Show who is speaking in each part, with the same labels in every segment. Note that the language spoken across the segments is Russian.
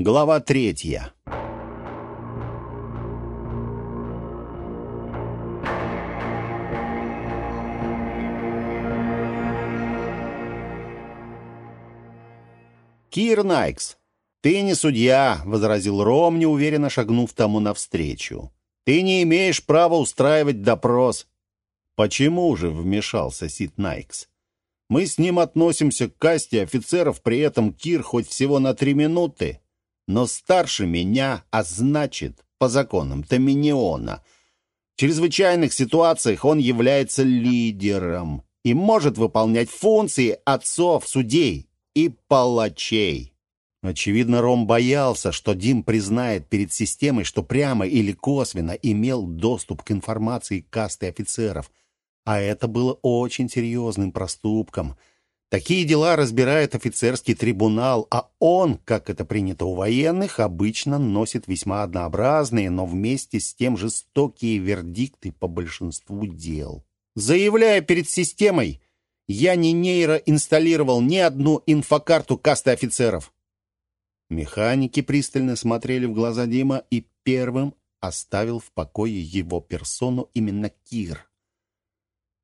Speaker 1: Глава третья. «Кир Найкс, ты не судья», — возразил Ром, неуверенно шагнув тому навстречу. «Ты не имеешь права устраивать допрос». «Почему же?» — вмешался Сид Найкс. «Мы с ним относимся к касте офицеров, при этом Кир хоть всего на три минуты, но старше меня, а значит, по законам Доминиона. В чрезвычайных ситуациях он является лидером и может выполнять функции отцов, судей и палачей. Очевидно, Ром боялся, что Дим признает перед системой, что прямо или косвенно имел доступ к информации касты офицеров. А это было очень серьезным проступком. Такие дела разбирает офицерский трибунал, а он, как это принято у военных, обычно носит весьма однообразные, но вместе с тем жестокие вердикты по большинству дел. Заявляя перед системой, я не нейроинсталлировал ни одну инфокарту касты офицеров. Механики пристально смотрели в глаза Дима, и первым оставил в покое его персону именно Кир.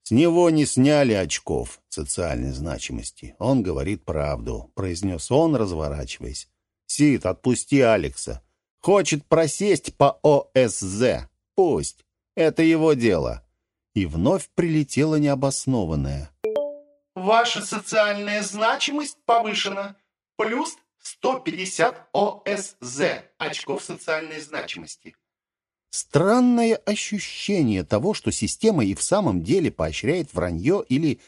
Speaker 1: «С него не сняли очков социальной значимости. Он говорит правду», — произнес он, разворачиваясь. «Сид, отпусти Алекса. Хочет просесть по ОСЗ. Пусть. Это его дело». И вновь прилетело необоснованное.
Speaker 2: Ваша социальная значимость повышена. Плюс 150 ОСЗ, очков социальной значимости.
Speaker 1: Странное ощущение того, что система и в самом деле поощряет вранье или,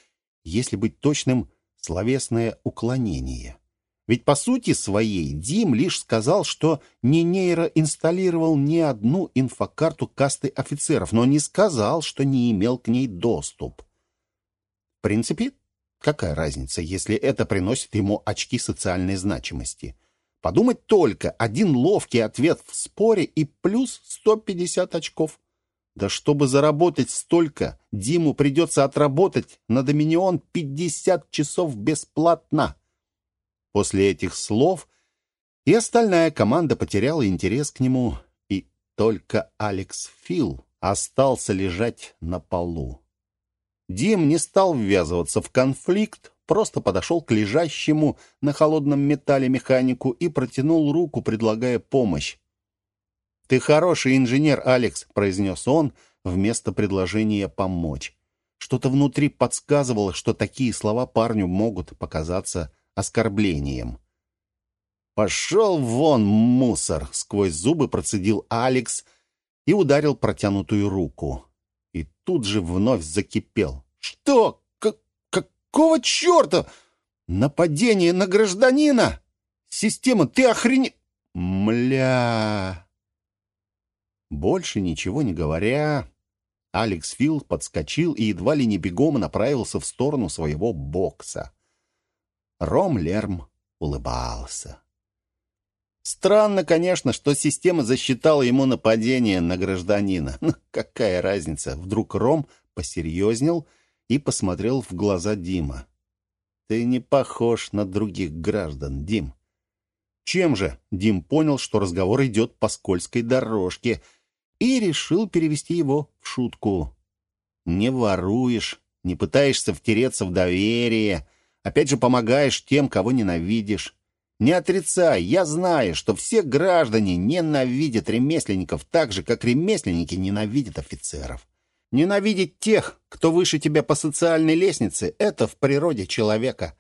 Speaker 1: если быть точным, словесное уклонение. Ведь по сути своей Дим лишь сказал, что не нейроинсталлировал ни одну инфокарту касты офицеров, но не сказал, что не имел к ней доступ. В принципе, Какая разница, если это приносит ему очки социальной значимости? Подумать только, один ловкий ответ в споре и плюс 150 очков. Да чтобы заработать столько, Диму придется отработать на Доминион 50 часов бесплатно. После этих слов и остальная команда потеряла интерес к нему, и только Алекс Фил остался лежать на полу. Дим не стал ввязываться в конфликт, просто подошел к лежащему на холодном металле механику и протянул руку, предлагая помощь. «Ты хороший инженер, Алекс», — произнес он вместо предложения помочь. Что-то внутри подсказывало, что такие слова парню могут показаться оскорблением. «Пошел вон, мусор!» — сквозь зубы процедил Алекс и ударил протянутую руку и тут же вновь закипел. «Что? Какого черта? Нападение на гражданина? Система, ты охрене...» «Мля...» Больше ничего не говоря, Алекс Филд подскочил и едва ли не бегом направился в сторону своего бокса. Ром Лерм улыбался. Странно, конечно, что система засчитала ему нападение на гражданина. Но какая разница? Вдруг Ром посерьезнел и посмотрел в глаза Дима. «Ты не похож на других граждан, Дим». Чем же? Дим понял, что разговор идет по скользкой дорожке, и решил перевести его в шутку. «Не воруешь, не пытаешься втереться в доверие, опять же помогаешь тем, кого ненавидишь. Не отрицай, я знаю, что все граждане ненавидят ремесленников так же, как ремесленники ненавидят офицеров. Ненавидеть тех, кто выше тебя по социальной лестнице, это в природе человека.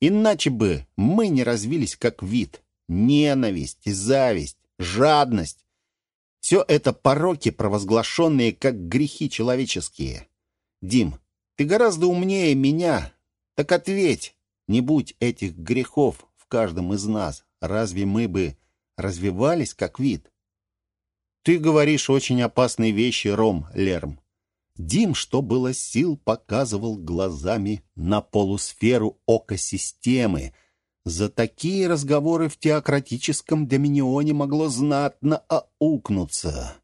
Speaker 1: Иначе бы мы не развились как вид. Ненависть, зависть, жадность. Все это пороки, провозглашенные как грехи человеческие. Дим, ты гораздо умнее меня. Так ответь, не будь этих грехов, в каждом из нас, разве мы бы развивались как вид? Ты говоришь очень опасные вещи, Ром Лерм. Дим, что было сил, показывал глазами на полусферу окосистемы. За такие разговоры в теократическом доминионе могло знатно аукнуться.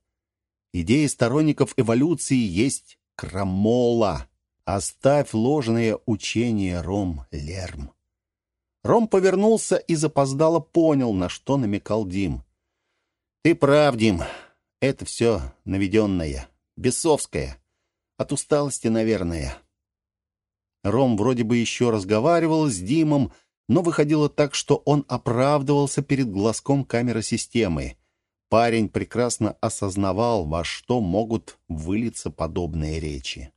Speaker 1: Идея сторонников эволюции есть крамола. Оставь ложное учение, Ром Лерм. Ром повернулся и запоздало понял, на что намекал Дим. «Ты прав, Дим. Это все наведенное, бесовское. От усталости, наверное». Ром вроде бы еще разговаривал с Димом, но выходило так, что он оправдывался перед глазком камеры системы. Парень прекрасно осознавал, во что могут вылиться подобные речи.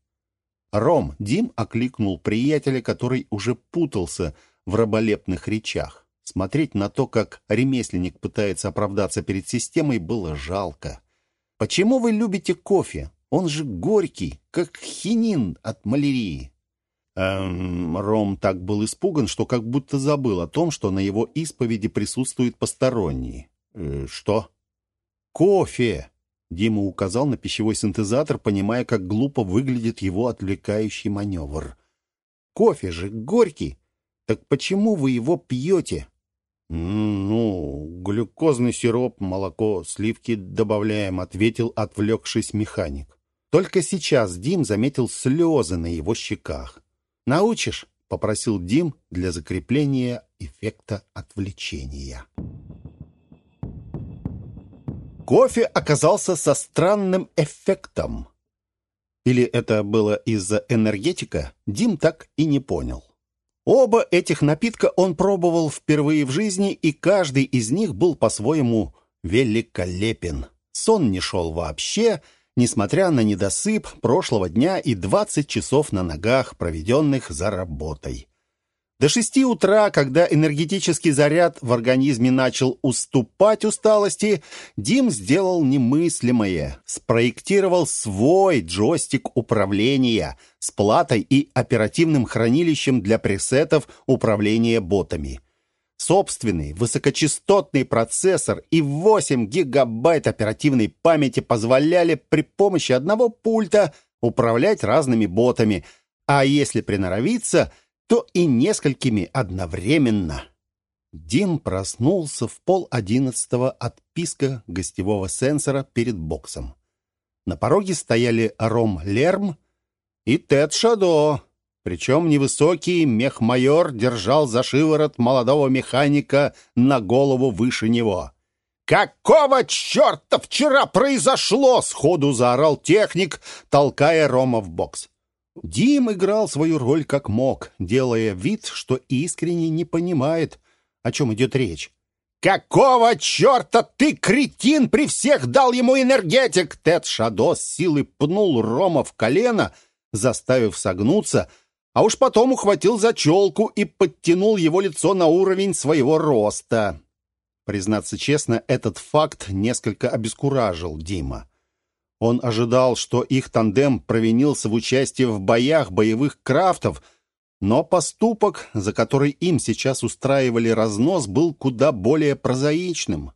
Speaker 1: «Ром!» — Дим окликнул приятеля, который уже путался в раболепных речах. Смотреть на то, как ремесленник пытается оправдаться перед системой, было жалко. «Почему вы любите кофе? Он же горький, как хинин от малярии». Эм, Ром так был испуган, что как будто забыл о том, что на его исповеди присутствует посторонний. Э, «Что?» «Кофе!» Дима указал на пищевой синтезатор, понимая, как глупо выглядит его отвлекающий маневр. «Кофе же горький! Так почему вы его пьете?» «Ну, глюкозный сироп, молоко, сливки добавляем», — ответил, отвлекшись механик. Только сейчас Дим заметил слезы на его щеках. «Научишь?» — попросил Дим для закрепления эффекта отвлечения. Кофе оказался со странным эффектом. Или это было из-за энергетика, Дим так и не понял. Оба этих напитка он пробовал впервые в жизни, и каждый из них был по-своему великолепен. Сон не шел вообще, несмотря на недосып прошлого дня и 20 часов на ногах, проведенных за работой. До шести утра, когда энергетический заряд в организме начал уступать усталости, Дим сделал немыслимое. Спроектировал свой джойстик управления с платой и оперативным хранилищем для пресетов управления ботами. Собственный высокочастотный процессор и 8 гигабайт оперативной памяти позволяли при помощи одного пульта управлять разными ботами, а если приноровиться – то и несколькими одновременно. Дим проснулся в пол одиннадцатого от писка гостевого сенсора перед боксом. На пороге стояли Ром Лерм и Тед Шадо, причем невысокий мехмайор держал за шиворот молодого механика на голову выше него. «Какого черта вчера произошло?» — сходу заорал техник, толкая Рома в бокс. Дим играл свою роль как мог, делая вид, что искренне не понимает, о чем идет речь. «Какого черта ты, кретин, при всех дал ему энергетик?» Тед Шадо с силой пнул Рома в колено, заставив согнуться, а уж потом ухватил за челку и подтянул его лицо на уровень своего роста. Признаться честно, этот факт несколько обескуражил Дима. Он ожидал, что их тандем провинился в участии в боях боевых крафтов, но поступок, за который им сейчас устраивали разнос, был куда более прозаичным.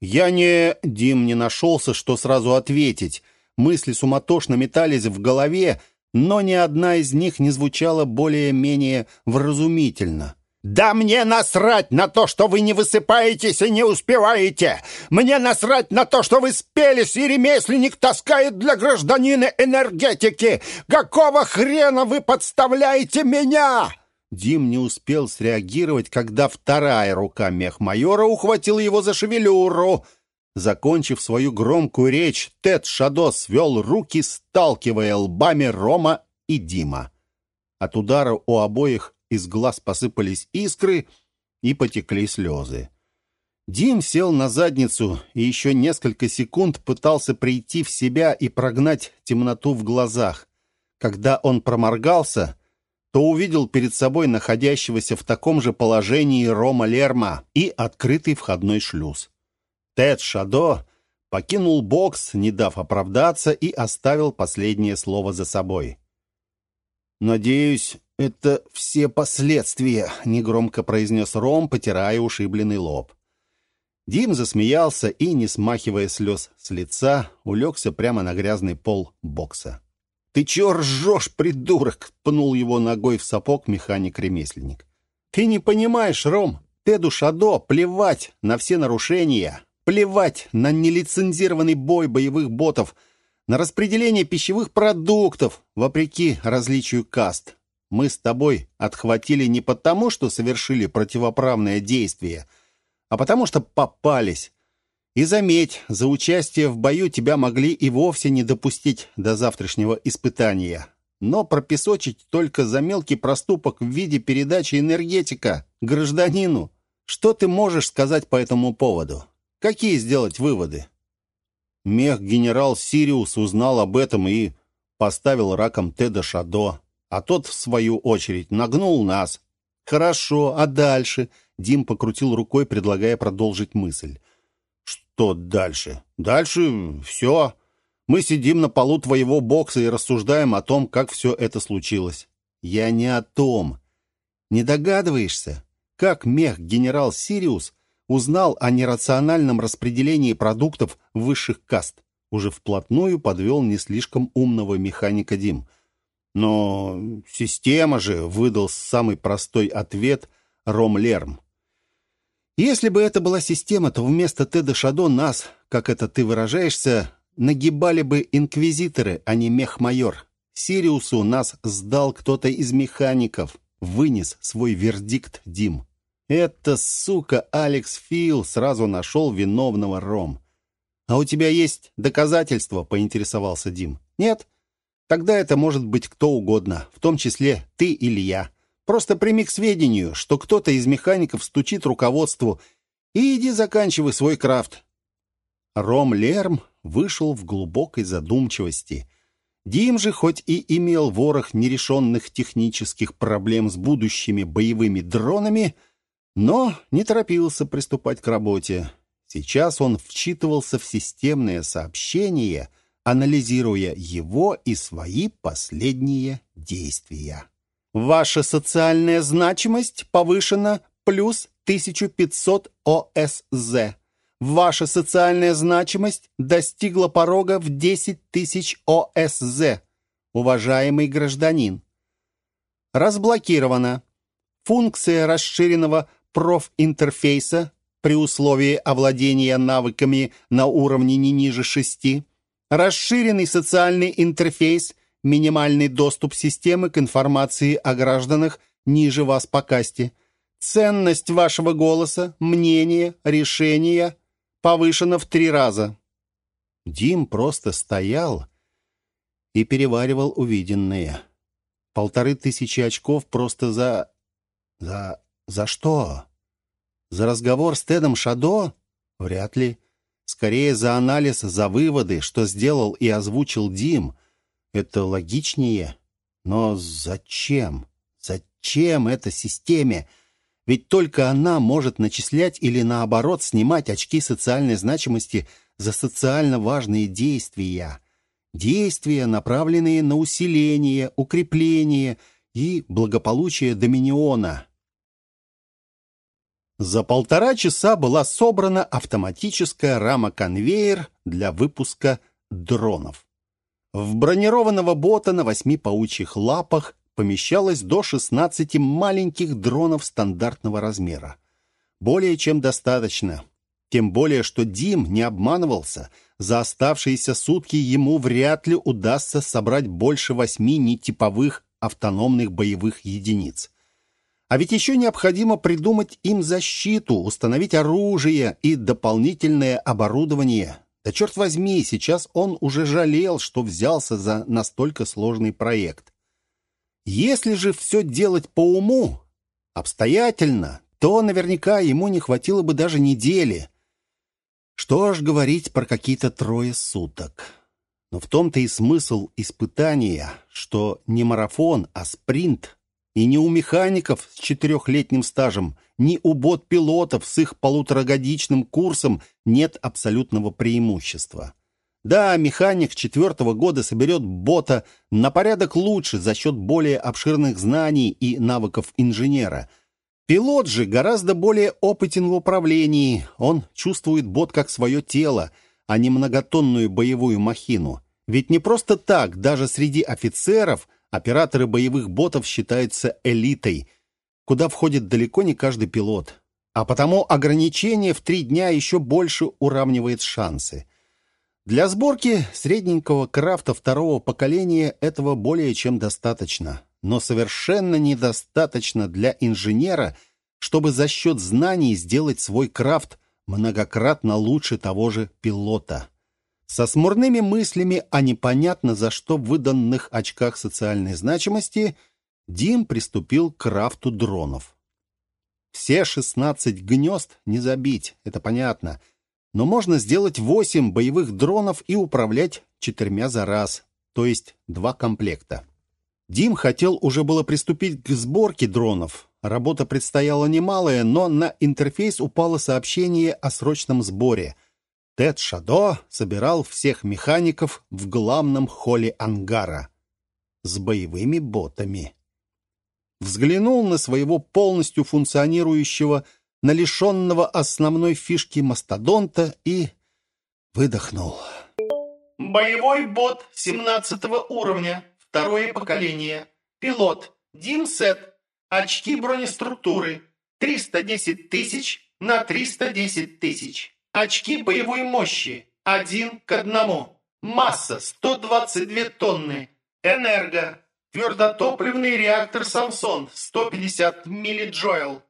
Speaker 1: «Я не...» — Дим не нашелся, что сразу ответить. Мысли суматошно метались в голове, но ни одна из них не звучала более-менее вразумительно. «Да мне насрать на то, что вы не высыпаетесь и не успеваете! Мне насрать на то, что вы спелись, и ремесленник таскает для гражданина энергетики! Какого хрена вы подставляете меня?» Дим не успел среагировать, когда вторая рука мехмайора ухватила его за шевелюру. Закончив свою громкую речь, Тед Шадо свел руки, сталкивая лбами Рома и Дима. От удара у обоих из глаз посыпались искры и потекли слезы. Дим сел на задницу и еще несколько секунд пытался прийти в себя и прогнать темноту в глазах. Когда он проморгался, то увидел перед собой находящегося в таком же положении Рома Лерма и открытый входной шлюз. Тед Шадо покинул бокс, не дав оправдаться, и оставил последнее слово за собой. «Надеюсь, это все последствия», — негромко произнес Ром, потирая ушибленный лоб. Дим засмеялся и, не смахивая слез с лица, улегся прямо на грязный пол бокса. «Ты чё ржёшь, придурок?» — пнул его ногой в сапог механик-ремесленник. «Ты не понимаешь, Ром, Теду Шадо плевать на все нарушения, плевать на нелицензированный бой боевых ботов — на распределение пищевых продуктов, вопреки различию каст. Мы с тобой отхватили не потому, что совершили противоправное действие, а потому что попались. И заметь, за участие в бою тебя могли и вовсе не допустить до завтрашнего испытания. Но пропесочить только за мелкий проступок в виде передачи энергетика гражданину. Что ты можешь сказать по этому поводу? Какие сделать выводы? Мех-генерал Сириус узнал об этом и поставил раком Теда Шадо, а тот, в свою очередь, нагнул нас. «Хорошо, а дальше?» Дим покрутил рукой, предлагая продолжить мысль. «Что дальше?» «Дальше все. Мы сидим на полу твоего бокса и рассуждаем о том, как все это случилось». «Я не о том. Не догадываешься, как мех-генерал Сириус узнал о нерациональном распределении продуктов высших каст?» Уже вплотную подвел не слишком умного механика Дим. «Но система же», — выдал самый простой ответ Ром Лерм. Если бы это была система, то вместо Теда Шадо нас, как это ты выражаешься, нагибали бы инквизиторы, а не мехмайор. Сириусу нас сдал кто-то из механиков. Вынес свой вердикт Дим. Это, сука, Алекс Фил сразу нашел виновного Ром. «А у тебя есть доказательства?» — поинтересовался Дим. «Нет? Тогда это может быть кто угодно, в том числе ты или я. Просто прими к сведению, что кто-то из механиков стучит руководству, и иди заканчивай свой крафт». Ром Лерм вышел в глубокой задумчивости. Дим же хоть и имел ворох нерешенных технических проблем с будущими боевыми дронами, но не торопился приступать к работе. Сейчас он вчитывался в системное сообщение, анализируя его и свои последние действия. Ваша социальная значимость повышена плюс 1500 ОСЗ. Ваша социальная значимость достигла порога в 10 тысяч ОСЗ. Уважаемый гражданин. Разблокировано. Функция расширенного профинтерфейса при условии овладения навыками на уровне не ниже 6. Расширенный социальный интерфейс – минимальный доступ системы к информации о гражданах ниже вас по касте. Ценность вашего голоса, мнения, решения повышена в три раза. Дим просто стоял и переваривал увиденное. Полторы тысячи очков просто за... За... За что? За разговор с Тедом Шадо? Вряд ли. Скорее за анализ, за выводы, что сделал и озвучил Дим. Это логичнее. Но зачем? Зачем это системе? Ведь только она может начислять или, наоборот, снимать очки социальной значимости за социально важные действия. Действия, направленные на усиление, укрепление и благополучие Доминиона. За полтора часа была собрана автоматическая рама-конвейер для выпуска дронов. В бронированного бота на восьми паучьих лапах помещалось до 16 маленьких дронов стандартного размера. Более чем достаточно. Тем более, что Дим не обманывался. За оставшиеся сутки ему вряд ли удастся собрать больше восьми нетиповых автономных боевых единиц. А ведь еще необходимо придумать им защиту, установить оружие и дополнительное оборудование. Да черт возьми, сейчас он уже жалел, что взялся за настолько сложный проект. Если же все делать по уму, обстоятельно, то наверняка ему не хватило бы даже недели. Что ж говорить про какие-то трое суток. Но в том-то и смысл испытания, что не марафон, а спринт. И не у механиков с четырехлетним стажем, ни у бот-пилотов с их полуторагодичным курсом нет абсолютного преимущества. Да, механик четвертого года соберет бота на порядок лучше за счет более обширных знаний и навыков инженера. Пилот же гораздо более опытен в управлении. Он чувствует бот как свое тело, а не многотонную боевую махину. Ведь не просто так, даже среди офицеров – Операторы боевых ботов считаются элитой, куда входит далеко не каждый пилот. А потому ограничение в три дня еще больше уравнивает шансы. Для сборки средненького крафта второго поколения этого более чем достаточно. но совершенно недостаточно для инженера, чтобы за счет знаний сделать свой крафт многократно лучше того же пилота. Со смурными мыслями о непонятно за что выданных очках социальной значимости Дим приступил к крафту дронов. Все 16 гнезд не забить, это понятно, но можно сделать 8 боевых дронов и управлять четырьмя за раз, то есть два комплекта. Дим хотел уже было приступить к сборке дронов. Работа предстояла немалая, но на интерфейс упало сообщение о срочном сборе. Тед Шадо собирал всех механиков в главном холле ангара с боевыми ботами. Взглянул на своего полностью функционирующего, на лишенного основной фишки мастодонта и выдохнул.
Speaker 2: Боевой бот 17 уровня, второе поколение. Пилот Димсет. Очки бронеструктуры 310 тысяч на 310 тысяч. Очки боевой мощи один к одному. Масса 122 тонны. Энерго. Твердотопливный реактор Самсон 150 миллиджойл.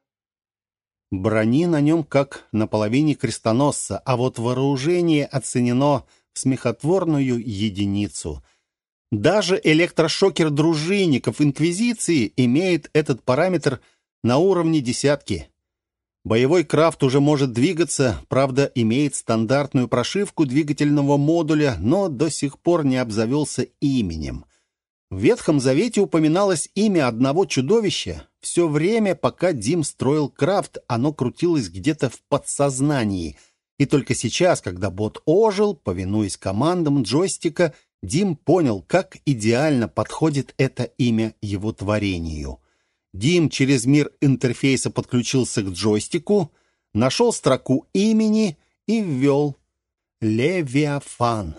Speaker 1: Брони на нем как на половине крестоносца, а вот вооружение оценено в смехотворную единицу. Даже электрошокер дружинников Инквизиции имеет этот параметр на уровне десятки. Боевой крафт уже может двигаться, правда, имеет стандартную прошивку двигательного модуля, но до сих пор не обзавелся именем. В Ветхом Завете упоминалось имя одного чудовища. Все время, пока Дим строил крафт, оно крутилось где-то в подсознании – и только сейчас, когда бот ожил, повинуясь командам джойстика, Дим понял, как идеально подходит это имя его творению. Дим через мир интерфейса подключился к джойстику, нашел строку имени и ввел «Левиафан».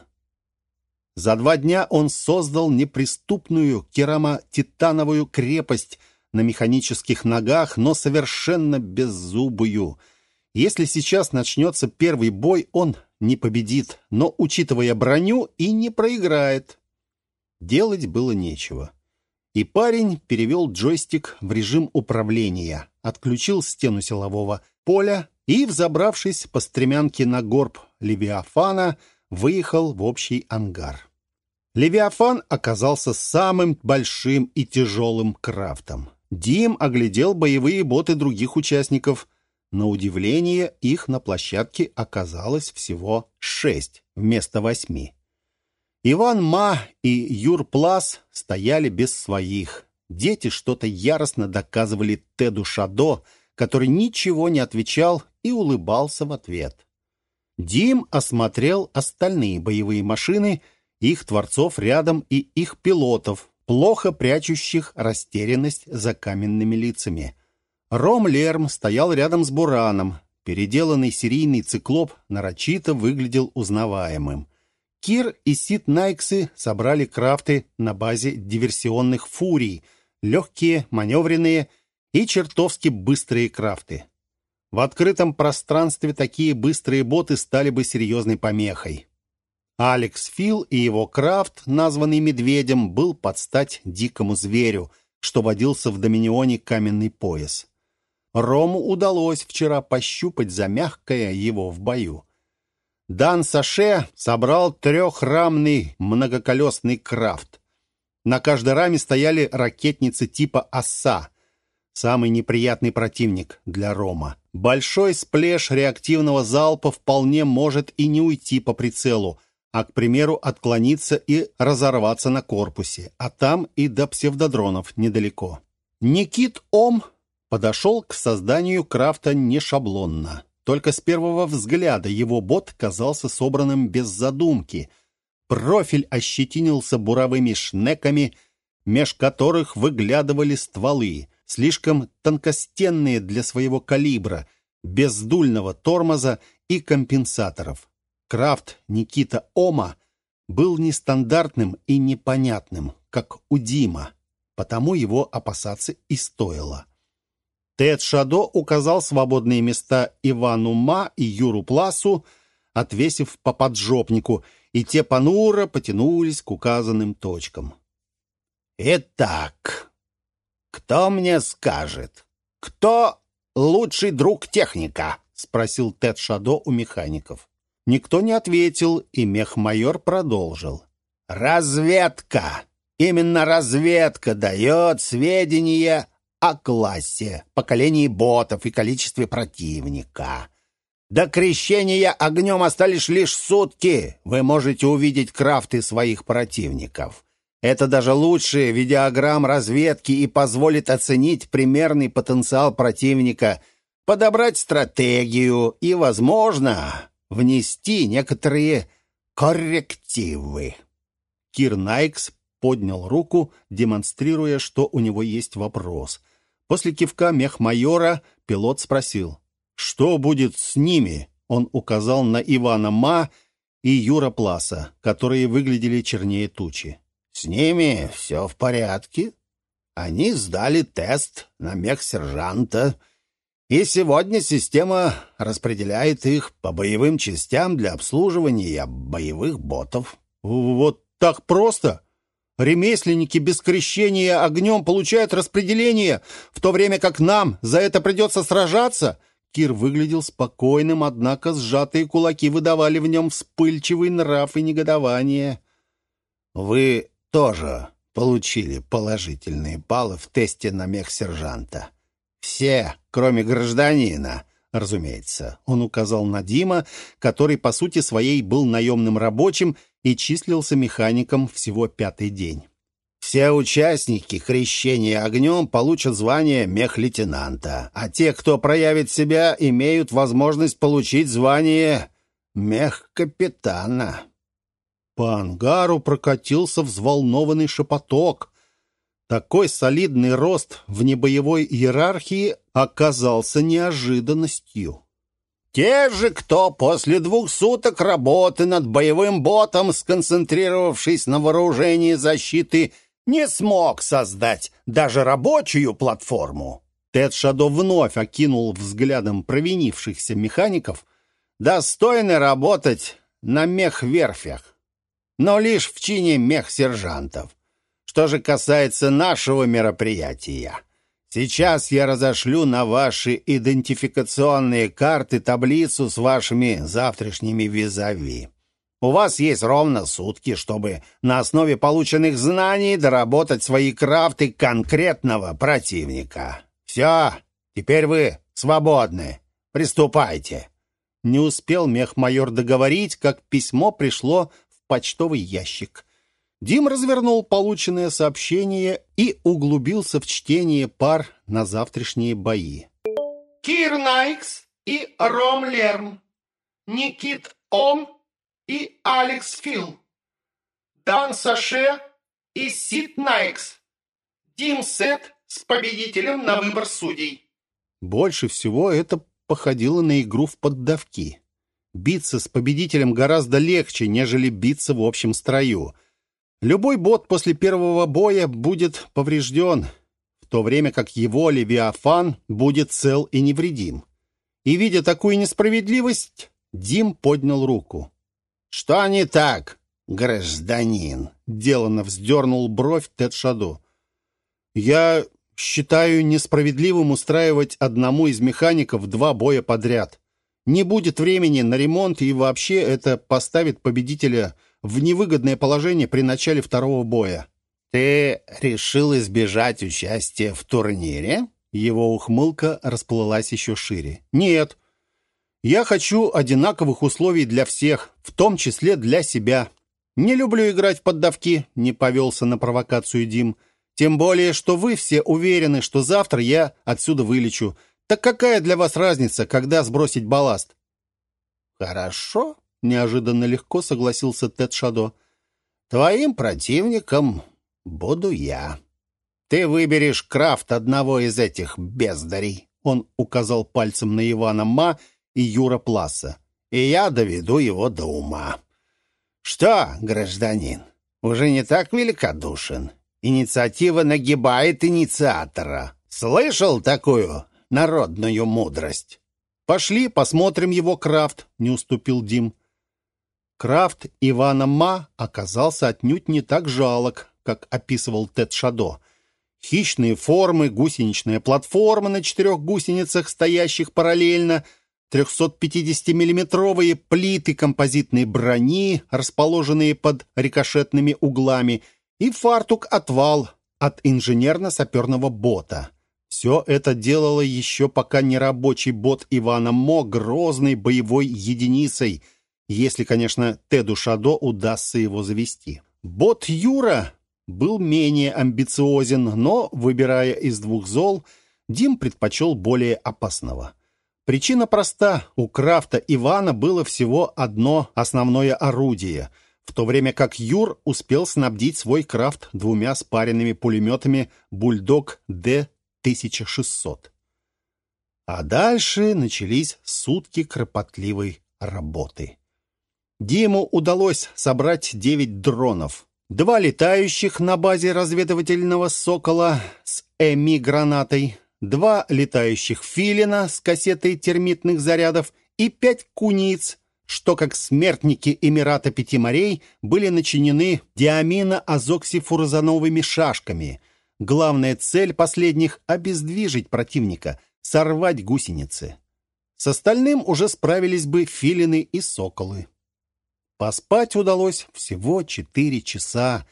Speaker 1: За два дня он создал неприступную керамотитановую крепость на механических ногах, но совершенно беззубую – если сейчас начнется первый бой, он не победит, но, учитывая броню, и не проиграет. Делать было нечего. И парень перевел джойстик в режим управления, отключил стену силового поля и, взобравшись по стремянке на горб Левиафана, выехал в общий ангар. Левиафан оказался самым большим и тяжелым крафтом. Дим оглядел боевые боты других участников – на удивление, их на площадке оказалось всего шесть вместо восьми. Иван Ма и Юр Плас стояли без своих. Дети что-то яростно доказывали Теду Шадо, который ничего не отвечал и улыбался в ответ. Дим осмотрел остальные боевые машины, их творцов рядом и их пилотов, плохо прячущих растерянность за каменными лицами – Ром Лерм стоял рядом с Бураном. Переделанный серийный циклоп нарочито выглядел узнаваемым. Кир и Сид Найксы собрали крафты на базе диверсионных фурий, легкие, маневренные и чертовски быстрые крафты. В открытом пространстве такие быстрые боты стали бы серьезной помехой. Алекс Фил и его крафт, названный «Медведем», был под стать дикому зверю, что водился в Доминионе каменный пояс. Рому удалось вчера пощупать за мягкое его в бою. Дан Саше собрал трехрамный многоколесный крафт. На каждой раме стояли ракетницы типа «Оса», самый неприятный противник для Рома. Большой сплеш реактивного залпа вполне может и не уйти по прицелу, а, к примеру, отклониться и разорваться на корпусе, а там и до псевдодронов недалеко. Никит Ом подошел к созданию крафта не шаблонно. Только с первого взгляда его бот казался собранным без задумки. Профиль ощетинился буровыми шнеками, меж которых выглядывали стволы, слишком тонкостенные для своего калибра, без дульного тормоза и компенсаторов. Крафт Никита Ома был нестандартным и непонятным, как у Дима, потому его опасаться и стоило. Тед Шадо указал свободные места Ивану Ма и Юру Пласу, отвесив по поджопнику, и те понуро потянулись к указанным точкам. «Итак», кто мне скажет, кто лучший друг техника?» — спросил Тед Шадо у механиков. Никто не ответил, и мехмайор продолжил. «Разведка! Именно разведка дает сведения о классе, поколении ботов и количестве противника. До крещения огнем остались лишь сутки. Вы можете увидеть крафты своих противников. Это даже лучший видеограмм разведки и позволит оценить примерный потенциал противника, подобрать стратегию и, возможно, внести некоторые коррективы. Кир Найкс поднял руку, демонстрируя, что у него есть вопрос. После кивка мехмайора пилот спросил, «Что будет с ними?» Он указал на Ивана Ма и Юра Пласа, которые выглядели чернее тучи. С ними все в порядке. Они сдали тест на мех-сержанта, и сегодня система распределяет их по боевым частям для обслуживания боевых ботов.
Speaker 3: Вот так просто? Ремесленники без крещения огнем получают распределение, в то время как нам за это придется сражаться? Кир выглядел спокойным, однако сжатые кулаки выдавали в нем вспыльчивый нрав и негодование.
Speaker 1: «Вы тоже получили положительные баллы в тесте на мех-сержанта. Все, кроме гражданина, разумеется. Он указал на Дима, который по сути своей был наемным рабочим и числился механиком всего пятый день. Все участники крещения огнем получат звание мех-лейтенанта, а те, кто проявит себя, имеют возможность получить звание мех-капитана.
Speaker 3: По ангару прокатился взволнованный шепоток. Такой солидный рост в небоевой иерархии оказался неожиданностью.
Speaker 1: Те же, кто после двух суток работы над боевым ботом, сконцентрировавшись на вооружении защиты, не смог создать даже рабочую платформу.
Speaker 3: Тед Шадо вновь окинул взглядом провинившихся механиков,
Speaker 1: достойны работать на мехверфях но лишь в чине мех-сержантов. Что же касается нашего мероприятия, сейчас я разошлю на ваши идентификационные карты таблицу с вашими завтрашними визави. У вас есть ровно сутки, чтобы на основе полученных знаний доработать свои крафты конкретного противника. Все, теперь вы свободны. Приступайте.
Speaker 3: Не успел мехмайор договорить, как письмо пришло почтовый ящик. Дим развернул полученное сообщение и углубился в чтение пар на завтрашние бои.
Speaker 2: Кир Найкс и Ром Лерм. Никит Ом и Алекс Фил. Дан Саше и Сид Найкс. Дим Сет с победителем на выбор судей.
Speaker 3: Больше всего это походило на игру в поддавки. Биться с победителем гораздо легче, нежели биться в общем строю. Любой бот после первого боя будет поврежден, в то время как его Левиафан будет цел и невредим. И, видя такую несправедливость, Дим поднял руку.
Speaker 1: «Что не так, гражданин?» — деланно вздернул бровь Тед Шаду.
Speaker 3: «Я считаю несправедливым устраивать одному из механиков два боя подряд. Не будет времени на ремонт, и вообще это поставит победителя в невыгодное положение при начале второго боя.
Speaker 1: «Ты решил избежать участия в турнире?»
Speaker 3: Его ухмылка расплылась еще шире. «Нет. Я хочу одинаковых условий для всех, в том числе для себя. Не люблю играть в поддавки», — не повелся на провокацию Дим. «Тем более, что вы все уверены, что завтра я отсюда вылечу. Так какая для вас разница, когда сбросить балласт?
Speaker 1: Хорошо, неожиданно легко согласился Тед Шадо. Твоим противником буду я. Ты выберешь крафт одного из этих бездарей. Он указал пальцем на Ивана Ма и Юра Пласа. И я доведу его до ума. Что, гражданин, уже не так великодушен? Инициатива нагибает инициатора. Слышал такую народную мудрость.
Speaker 3: «Пошли, посмотрим его крафт», — не уступил Дим. Крафт Ивана Ма оказался отнюдь не так жалок, как описывал Тед Шадо. Хищные формы, гусеничная платформа на четырех гусеницах, стоящих параллельно, 350-миллиметровые плиты композитной брони, расположенные под рикошетными углами, и фартук-отвал от инженерно-саперного бота. Все это делало еще пока не рабочий бот Ивана Мо грозной боевой единицей, если, конечно, Теду Шадо удастся его завести. Бот Юра был менее амбициозен, но, выбирая из двух зол, Дим предпочел более опасного. Причина проста. У Крафта Ивана было всего одно основное орудие, в то время как Юр успел снабдить свой Крафт двумя спаренными пулеметами «Бульдог Д-1600». А дальше начались сутки кропотливой работы. Диму удалось собрать девять дронов. Два летающих на базе разведывательного «Сокола» с ЭМИ-гранатой, два летающих «Филина» с кассетой термитных зарядов и пять куниц, что, как смертники Эмирата Пяти морей, были начинены диамино-азоксифурозановыми шашками. Главная цель последних — обездвижить противника, сорвать гусеницы. С остальным уже справились бы филины и соколы. Поспать удалось всего четыре часа.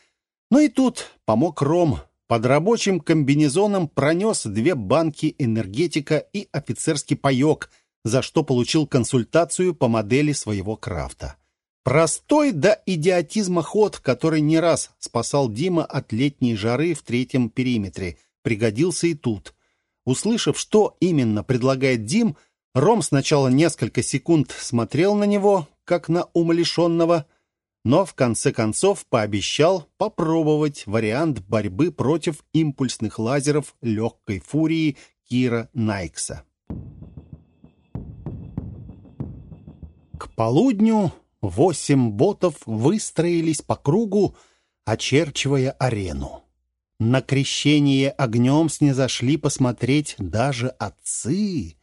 Speaker 3: Но и тут помог Ром. Под рабочим комбинезоном пронес две банки энергетика и офицерский паек, за что получил консультацию по модели своего крафта. Простой до идиотизма ход, который не раз спасал Дима от летней жары в третьем периметре, пригодился и тут. Услышав, что именно предлагает Дим, Ром сначала несколько секунд смотрел на него, как на умалишенного, но в конце концов пообещал попробовать вариант борьбы против импульсных лазеров легкой фурии Кира Найкса. К полудню восемь ботов выстроились по кругу, очерчивая арену. На крещение огнем снизошли посмотреть даже отцы —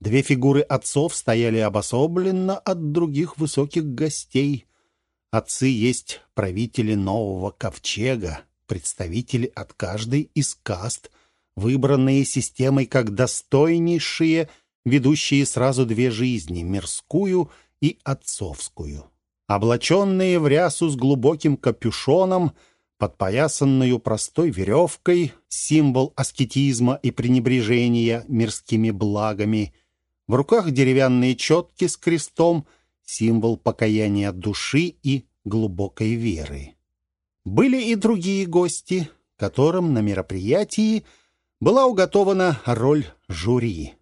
Speaker 3: Две фигуры отцов стояли обособленно от других высоких гостей. Отцы есть правители нового ковчега, представители от каждой из каст, выбранные системой как достойнейшие, ведущие сразу две жизни — мирскую и отцовскую. Облаченные в рясу с глубоким капюшоном, подпоясанную простой веревкой, символ аскетизма и пренебрежения мирскими благами — в руках деревянные четки с крестом, символ покаяния души и глубокой веры. Были и другие гости, которым на мероприятии была уготована роль жюри.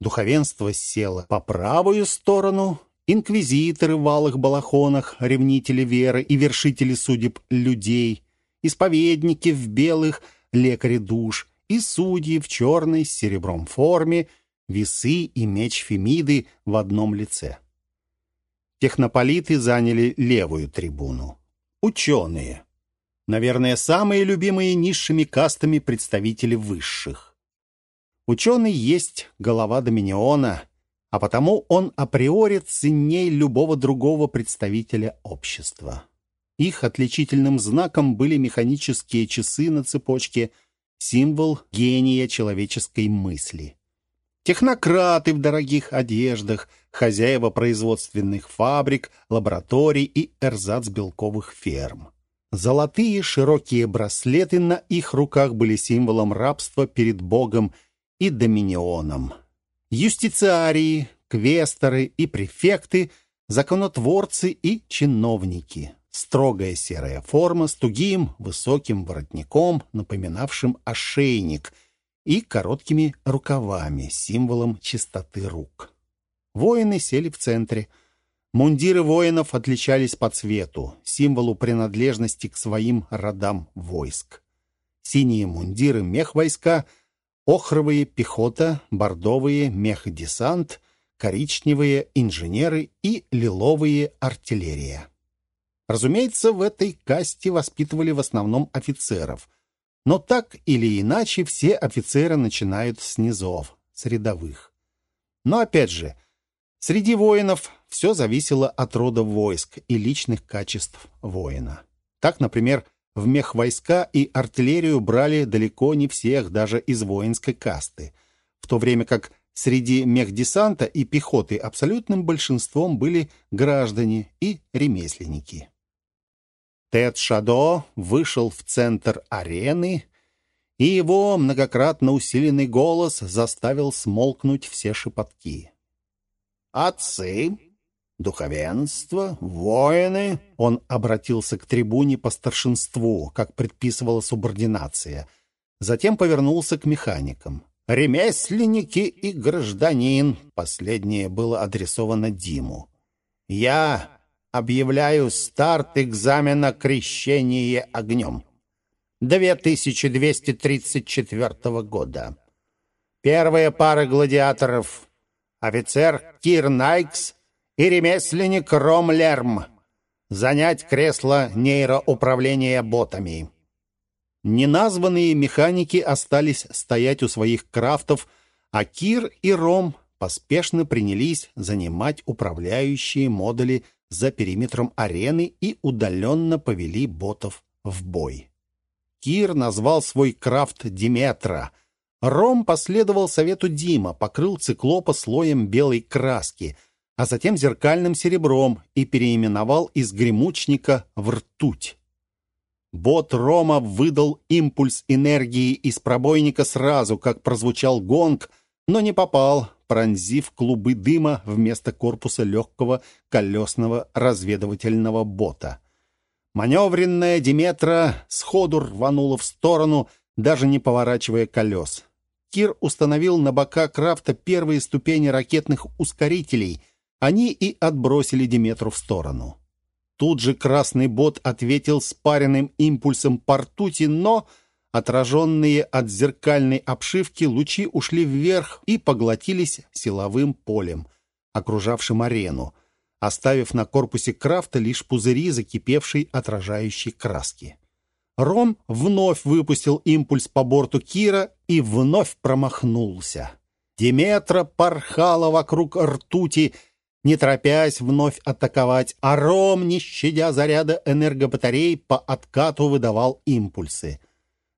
Speaker 3: Духовенство село по правую сторону, инквизиторы в алых балахонах, ревнители веры и вершители судеб людей, исповедники в белых, лекари душ и судьи в черной с серебром форме весы и меч Фемиды в одном лице. Технополиты заняли левую трибуну. Ученые. Наверное, самые любимые низшими кастами представители высших. Ученый есть голова Доминиона, а потому он априори ценней любого другого представителя общества. Их отличительным знаком были механические часы на цепочке, символ гения человеческой мысли технократы в дорогих одеждах, хозяева производственных фабрик, лабораторий и эрзац-белковых ферм. Золотые широкие браслеты на их руках были символом рабства перед Богом и доминионом. Юстициарии, квесторы и префекты, законотворцы и чиновники. Строгая серая форма с тугим высоким воротником, напоминавшим ошейник – и короткими рукавами, символом чистоты рук. Воины сели в центре. Мундиры воинов отличались по цвету, символу принадлежности к своим родам войск. Синие мундиры мехвойска, охровые пехота, бордовые мехдесант, коричневые инженеры и лиловые артиллерия. Разумеется, в этой касте воспитывали в основном офицеров – но так или иначе все офицеры начинают с низов, с рядовых. Но опять же, среди воинов все зависело от рода войск и личных качеств воина. Так, например,
Speaker 1: в мехвойска и артиллерию брали далеко не всех, даже из воинской касты, в то время как среди мехдесанта и пехоты абсолютным большинством были граждане и ремесленники. Тед Шадо вышел в центр арены, и его многократно усиленный голос заставил смолкнуть все шепотки. «Отцы, духовенство, воины...» Он обратился к трибуне по старшинству, как предписывала субординация. Затем повернулся к механикам. «Ремесленники и гражданин...» Последнее было адресовано Диму. «Я объявляю старт экзамена крещения огнем. 2234 года. Первая пара гладиаторов. Офицер Кир Найкс и ремесленник Ром Лерм. Занять кресло нейроуправления ботами. Неназванные механики остались стоять у своих крафтов, а Кир и Ром поспешно принялись занимать управляющие модули за периметром арены и удаленно повели ботов в бой. Кир назвал свой крафт Диметра. Ром последовал совету Дима, покрыл циклопа слоем белой краски, а затем зеркальным серебром и переименовал из гремучника в ртуть. Бот Рома выдал импульс энергии из пробойника сразу, как прозвучал гонг, но не попал, пронзив клубы дыма вместо корпуса легкого колесного разведывательного бота. Маневренная Диметра сходу рванула в сторону, даже не поворачивая колес. Кир установил на бока Крафта первые ступени ракетных ускорителей. Они и отбросили Диметру в сторону. Тут же красный бот ответил спаренным импульсом по ртути, но Отраженные от зеркальной обшивки лучи ушли вверх и поглотились силовым полем, окружавшим арену, оставив на корпусе крафта лишь пузыри закипевшей отражающей краски. Ром вновь выпустил импульс по борту Кира и вновь промахнулся. Диметра порхала вокруг ртути, не торопясь вновь атаковать, а Ром, не щадя заряда энергобатарей, по откату выдавал импульсы.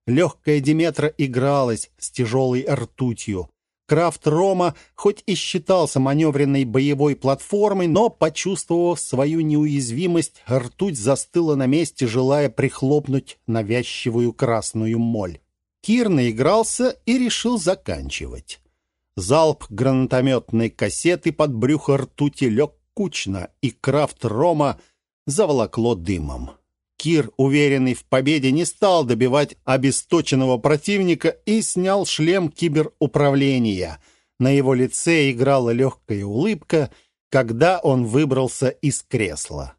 Speaker 1: Легкая Диметра игралась с тяжелой ртутью. Крафт Рома хоть и считался маневренной боевой платформой, но, почувствовав свою неуязвимость, ртуть застыла на месте, желая прихлопнуть навязчивую красную моль. Кир наигрался и решил заканчивать. Залп гранатометной кассеты под брюхо ртути лег кучно, и крафт Рома заволокло дымом. Кир, уверенный в победе, не стал добивать обесточенного противника и снял шлем киберуправления. На его лице играла легкая улыбка, когда он выбрался из кресла.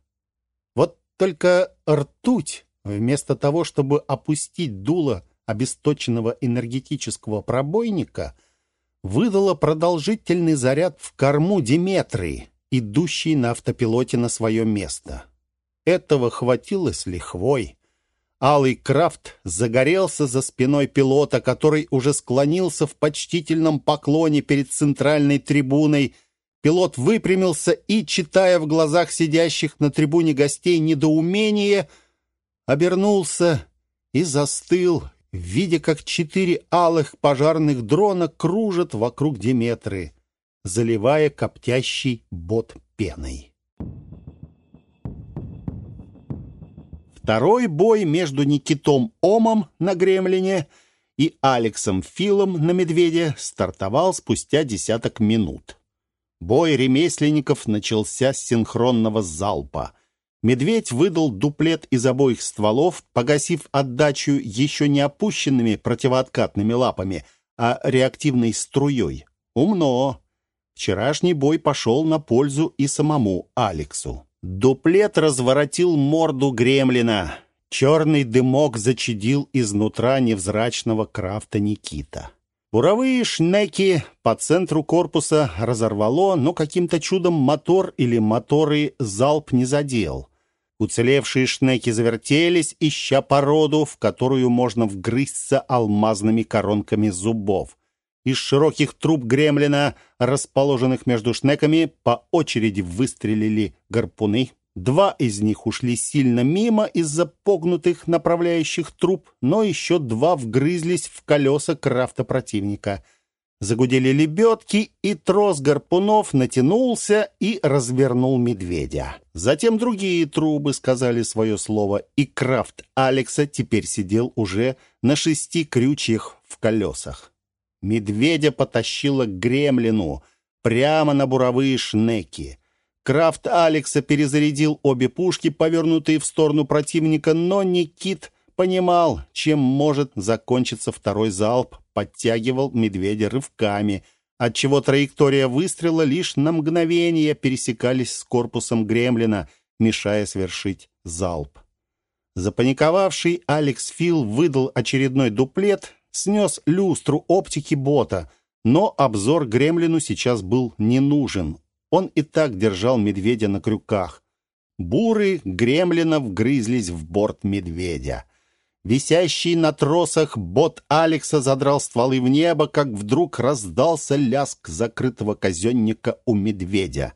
Speaker 1: Вот только ртуть, вместо того, чтобы опустить дуло обесточенного энергетического пробойника, выдала продолжительный заряд в корму Диметрии, идущей на автопилоте на свое место. Этого хватило с лихвой. Алый Крафт загорелся за спиной пилота, который уже склонился в почтительном поклоне перед центральной трибуной. Пилот выпрямился и, читая в глазах сидящих на трибуне гостей недоумение, обернулся и застыл, видя, как четыре алых пожарных дрона кружат вокруг Диметры, заливая коптящий бот пеной. Второй бой между Никитом Омом на Гремлине и Алексом Филом на Медведе стартовал спустя десяток минут. Бой ремесленников начался с синхронного залпа. Медведь выдал дуплет из обоих стволов, погасив отдачу еще не опущенными противооткатными лапами, а реактивной струей. Умно. Вчерашний бой пошел на пользу и самому Алексу. Дуплет разворотил морду гремлина. Черный дымок зачадил изнутра невзрачного крафта Никита. Буровые шнеки по центру корпуса разорвало, но каким-то чудом мотор или моторы залп не задел. Уцелевшие шнеки завертелись, ища породу, в которую можно вгрызться алмазными коронками зубов. Из широких труб гремлина, расположенных между шнеками, по очереди выстрелили гарпуны, Два из них ушли сильно мимо из-за погнутых направляющих труб, но еще два вгрызлись в колеса крафта противника. Загудели лебедки, и трос гарпунов натянулся и развернул медведя. Затем другие трубы сказали свое слово, и крафт Алекса теперь сидел уже на шести крючьях в колесах. Медведя потащило к гремлину, прямо на буровые шнеки. Крафт Алекса перезарядил обе пушки, повернутые в сторону противника, но Никит понимал, чем может закончиться второй залп, подтягивал медведя рывками, отчего траектория выстрела лишь на мгновение пересекались с корпусом гремлина, мешая свершить залп. Запаниковавший Алекс Фил выдал очередной дуплет, снес люстру оптики бота, но обзор гремлину сейчас был не нужен. Он и так держал медведя на крюках. Буры гремлина вгрызлись в борт медведя. Висящий на тросах бот Алекса задрал стволы в небо, как вдруг раздался ляск закрытого казенника у медведя.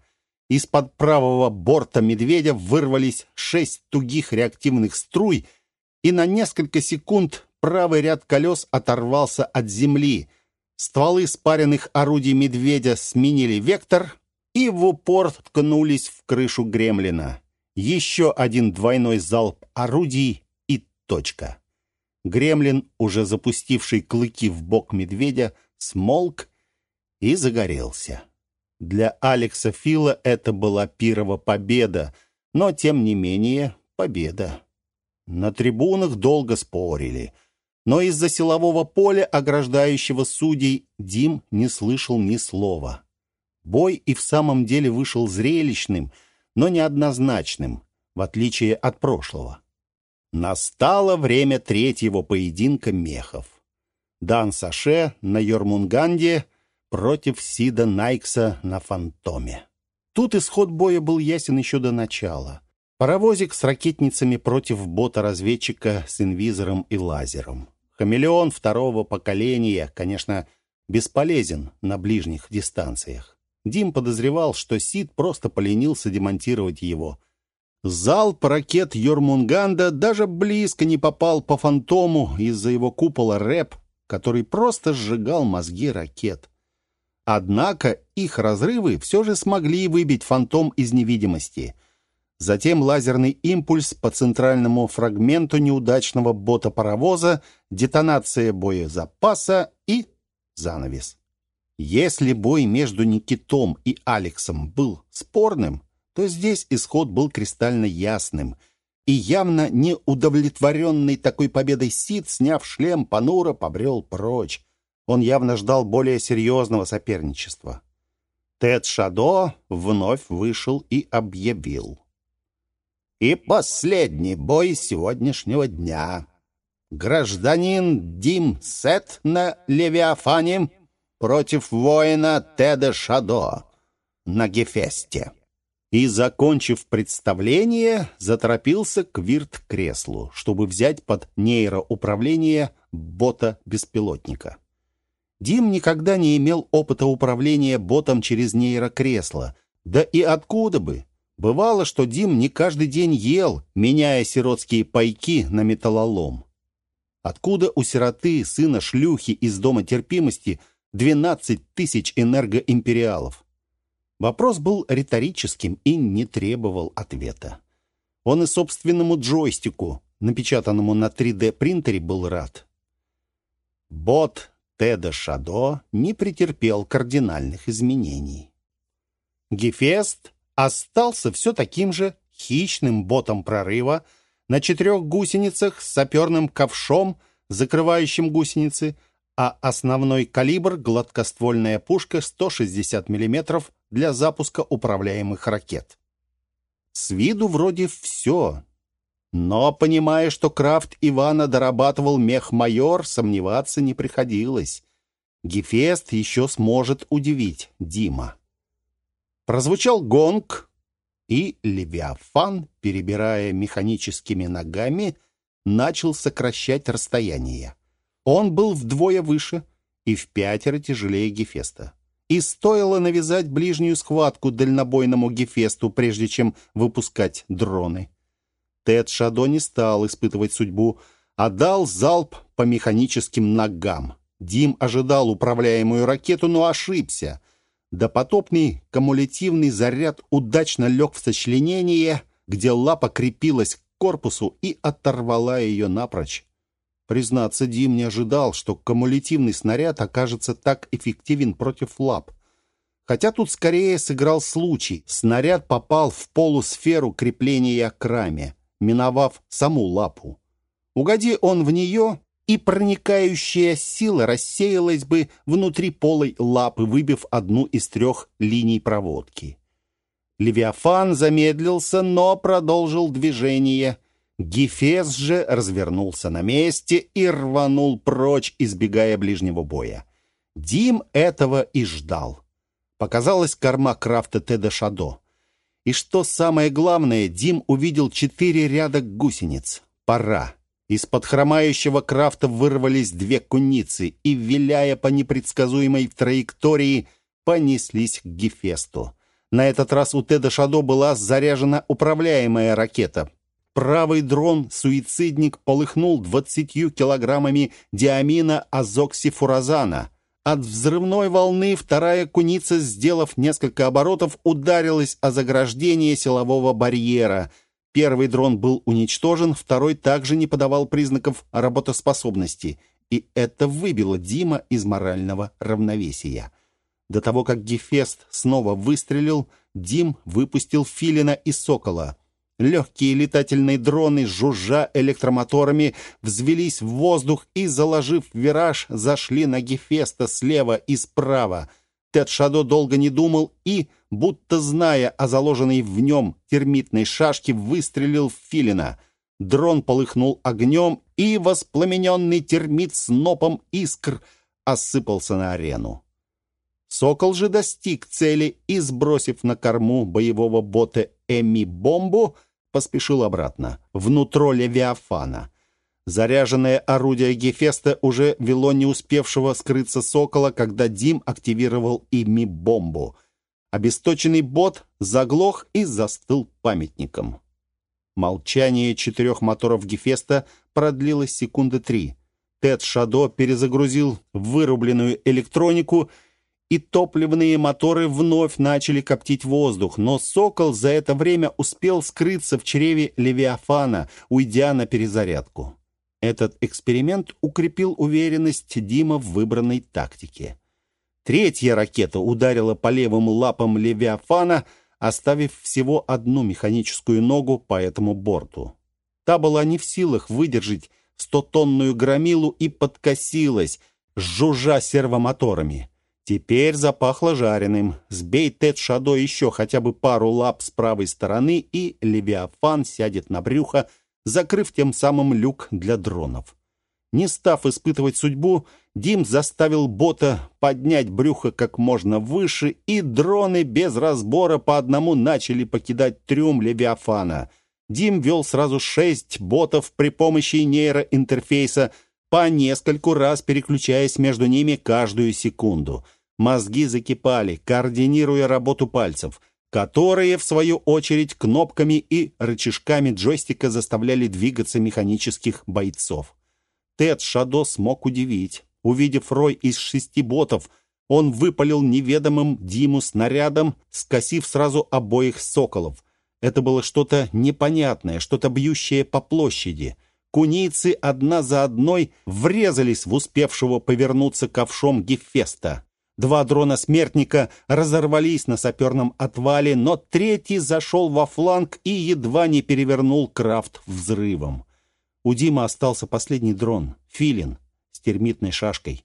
Speaker 1: Из-под правого борта медведя вырвались шесть тугих реактивных струй, и на несколько секунд правый ряд колес оторвался от земли. Стволы спаренных орудий медведя сменили вектор, и в упор ткнулись в крышу гремлина. Еще один двойной залп орудий и точка. Гремлин, уже запустивший клыки в бок медведя, смолк и загорелся. Для Алекса Фила это была пирова победа, но, тем не менее, победа. На трибунах долго спорили, но из-за силового поля, ограждающего судей, Дим не слышал ни слова. Бой и в самом деле вышел зрелищным, но неоднозначным, в отличие от прошлого. Настало время третьего поединка мехов. Дан Саше на Йормунганде против Сида Найкса на Фантоме. Тут исход боя был ясен еще до начала. Паровозик с ракетницами против бота-разведчика с инвизором и лазером. Хамелеон второго поколения, конечно, бесполезен на ближних дистанциях. Дим подозревал, что Сид просто поленился демонтировать его. Залп ракет Йормунганда даже близко не попал по фантому из-за его купола рэп, который просто сжигал мозги ракет. Однако их разрывы все же смогли выбить фантом из невидимости. Затем лазерный импульс по центральному фрагменту неудачного бота-паровоза, детонация боезапаса и занавес. Если бой между Никитом и Алексом был спорным, то здесь исход был кристально ясным. И явно неудовлетворенный такой победой Сид, сняв шлем, понуро побрел прочь. Он явно ждал более серьезного соперничества. Тед Шадо вновь вышел и объявил. «И последний бой сегодняшнего дня. Гражданин Дим Сет на Левиафане против воина Теда Шадо на Гефесте. И, закончив представление, заторопился к вирт-креслу, чтобы взять под нейроуправление бота-беспилотника. Дим никогда не имел опыта управления ботом через нейрокресло. Да и откуда бы? Бывало, что Дим не каждый день ел, меняя сиротские пайки на металлолом. Откуда у сироты, сына шлюхи из Дома терпимости – 12 тысяч энергоимпериалов. Вопрос был риторическим и не требовал ответа. Он и собственному джойстику, напечатанному на 3D-принтере, был рад. Бот Теда Шадо не претерпел кардинальных изменений. Гефест остался все таким же хищным ботом прорыва на четырех гусеницах с саперным ковшом, закрывающим гусеницы, а основной калибр — гладкоствольная пушка 160 мм для запуска управляемых ракет. С виду вроде все. Но, понимая, что Крафт Ивана дорабатывал мех-майор, сомневаться не приходилось. Гефест еще сможет удивить Дима. Прозвучал гонг, и Левиафан, перебирая механическими ногами, начал сокращать расстояние. Он был вдвое выше и в пятеро тяжелее Гефеста. и стоило навязать ближнюю схватку дальнобойному Гефесту, прежде чем выпускать дроны. Тед Шадо не стал испытывать судьбу, а дал залп по механическим ногам. Дим ожидал управляемую ракету, но ошибся. Допотопный кумулятивный заряд удачно лег в сочленение, где лапа крепилась к корпусу и оторвала ее напрочь. Признаться, Дим не ожидал, что кумулятивный снаряд окажется так эффективен против лап. Хотя тут скорее сыграл случай. Снаряд попал в полусферу крепления к раме, миновав саму лапу. Угоди он в нее, и проникающая сила рассеялась бы внутри полой лапы, выбив одну из трех линий проводки. Левиафан замедлился, но продолжил движение. Гефес же развернулся на месте и рванул прочь, избегая ближнего боя. Дим этого и ждал. Показалась корма крафта Теда Шадо. И что самое главное, Дим увидел четыре ряда гусениц. Пора. Из-под хромающего крафта вырвались две куницы и, виляя по непредсказуемой траектории, понеслись к Гефесту. На этот раз у Теда Шадо была заряжена управляемая ракета. Правый дрон-суицидник полыхнул двадцатью килограммами диамина азоксифуразана. От взрывной волны вторая куница, сделав несколько оборотов, ударилась о заграждение силового барьера. Первый дрон был уничтожен, второй также не подавал признаков работоспособности. И это выбило Дима из морального равновесия. До того, как Гефест снова выстрелил, Дим выпустил Филина и Сокола. Легкие летательные дроны, жужжа электромоторами, взвелись в воздух и, заложив вираж, зашли на Гефеста слева и справа. Тед Шадо долго не думал и, будто зная о заложенной в нем термитной шашке, выстрелил в Филина. Дрон полыхнул огнем, и воспламененный термит с нопом искр осыпался на арену. Сокол же достиг цели и, сбросив на корму боевого бота Эми-бомбу, поспешил обратно, внутрь Левиафана. Заряженное орудие Гефеста уже вело не успевшего скрыться сокола, когда Дим активировал Эми-бомбу. Обесточенный бот заглох и застыл памятником. Молчание четырех моторов Гефеста продлилось секунды три. Тед Шадо перезагрузил вырубленную электронику и топливные моторы вновь начали коптить воздух, но «Сокол» за это время успел скрыться в чреве Левиафана, уйдя на перезарядку. Этот эксперимент укрепил уверенность Дима в выбранной тактике. Третья ракета ударила по левым лапам Левиафана, оставив всего одну механическую ногу по этому борту. Та была не в силах выдержать стотонную громилу и подкосилась, жужжа сервомоторами. Теперь запахло жареным. Сбей Тед Шадо еще хотя бы пару лап с правой стороны, и Левиафан сядет на брюхо, закрыв тем самым люк для дронов. Не став испытывать судьбу, Дим заставил бота поднять брюхо как можно выше, и дроны без разбора по одному начали покидать трюм Левиафана. Дим вел сразу шесть ботов при помощи нейроинтерфейса, по нескольку раз переключаясь между ними каждую секунду — Мозги закипали, координируя работу пальцев, которые, в свою очередь, кнопками и рычажками джойстика заставляли двигаться механических бойцов. Тед Шадо смог удивить. Увидев рой из шести ботов, он выпалил неведомым Диму снарядом, скосив сразу обоих соколов. Это было что-то непонятное, что-то бьющее по площади. Куницы одна за одной врезались в успевшего повернуться ковшом Гефеста. Два дрона-смертника разорвались на саперном отвале, но третий зашел во фланг и едва не перевернул крафт взрывом. У Дима остался последний дрон — филин с термитной шашкой.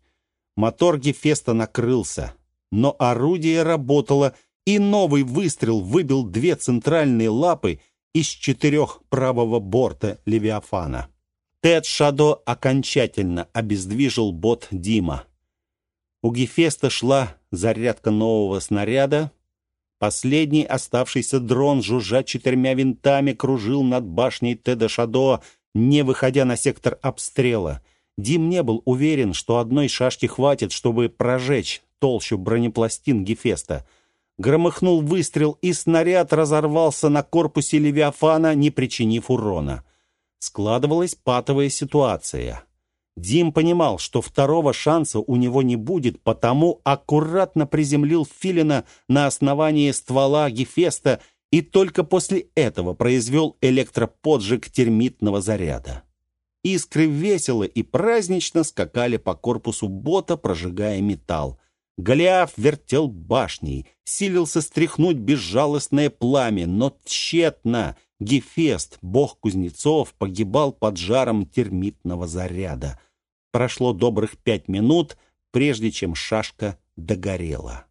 Speaker 1: Мотор Гефеста накрылся, но орудие работало, и новый выстрел выбил две центральные лапы из четырех правого борта Левиафана. Тед Шадо окончательно обездвижил бот Дима. У Гефеста шла зарядка нового снаряда. Последний оставшийся дрон, жужжа четырьмя винтами, кружил над башней Теда Шадо, не выходя на сектор обстрела. Дим не был уверен, что одной шашки хватит, чтобы прожечь
Speaker 3: толщу бронепластин Гефеста. Громыхнул выстрел, и снаряд разорвался на корпусе Левиафана, не причинив урона. Складывалась патовая ситуация. Дим понимал, что второго шанса у него не будет, потому аккуратно приземлил Филина на основании ствола Гефеста и только после этого произвел электроподжиг термитного заряда. Искры весело и празднично скакали по корпусу бота, прожигая металл. Голиаф вертел башней, силился стряхнуть безжалостное пламя, но тщетно. Гефест, бог кузнецов, погибал под жаром термитного заряда. Прошло добрых пять минут, прежде чем шашка догорела.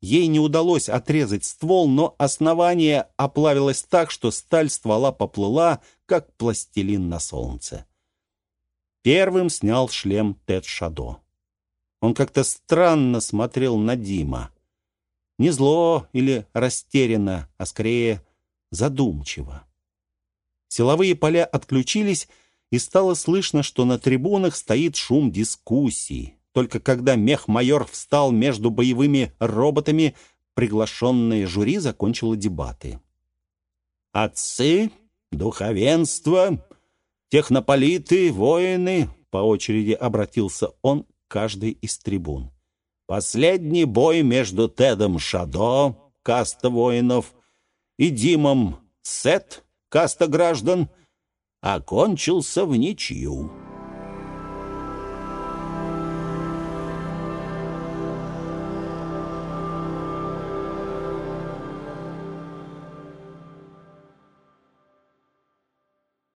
Speaker 3: Ей не удалось отрезать ствол, но основание оплавилось так, что сталь ствола поплыла, как пластилин на солнце. Первым снял шлем Тед Шадо. Он как-то странно смотрел на Дима. Не зло или растерянно, а скорее задумчиво. Силовые поля отключились, и стало слышно, что на трибунах стоит шум дискуссий. Только когда мех-майор встал между боевыми роботами, приглашенное жюри закончило дебаты. «Отцы, духовенство, технополиты, воины», — по очереди обратился он к каждой из трибун. «Последний бой между Тедом Шадо, каста воинов, и Димом Сет, каста граждан, окончился в ничью.